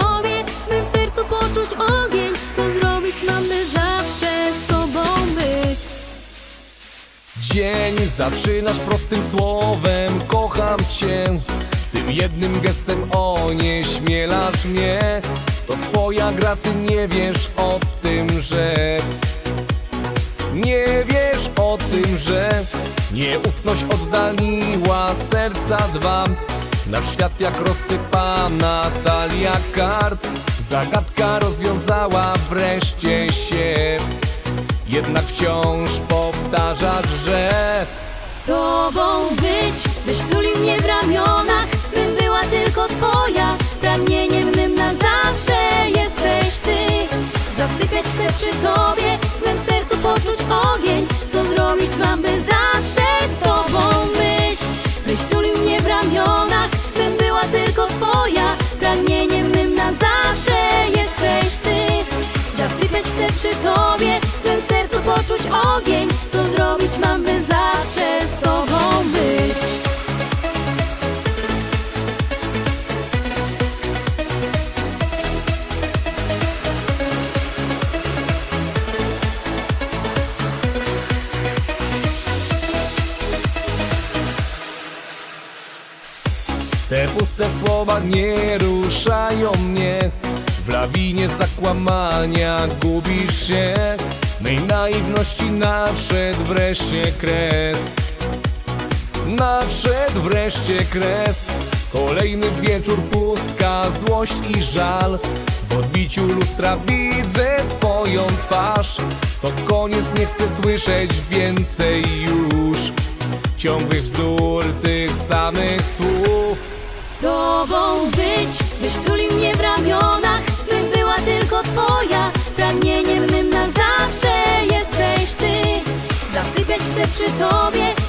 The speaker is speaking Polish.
tobie W mym sercu poczuć ogień. Co zrobić mamy zawsze z tobą być. Dzień zaczynasz prostym słowem Kocham cię. Tym jednym gestem onieśmielasz mnie. To twoja gra, ty nie wiesz o tym, że Nie wiesz o tym, że Nieufność oddaliła serca dwa. Nasz świat jak rozsypana talia kart Zagadka rozwiązała wreszcie się. Jednak wciąż powtarzasz, że Z tobą być, byś tulił mnie w ramionach Bym była tylko twoja, pragnieniem mym na zawsze jesteś ty. Zasypiać chcę przy tobie, Te puste słowa nie ruszają mnie. W lawinie zakłamania gubisz się. Mej naiwności nadszedł wreszcie kres. Nadszedł wreszcie kres. Kolejny wieczór, pustka, złość i żal. W odbiciu lustra widzę twoją twarz. To koniec, nie chcę słyszeć więcej już. Ciągłych bzdur, tych samych słów tobą być Byś tulił mnie w ramionach, by była tylko twoja. Pragnieniem mym na zawsze jesteś ty. Zasypiać chcę przy tobie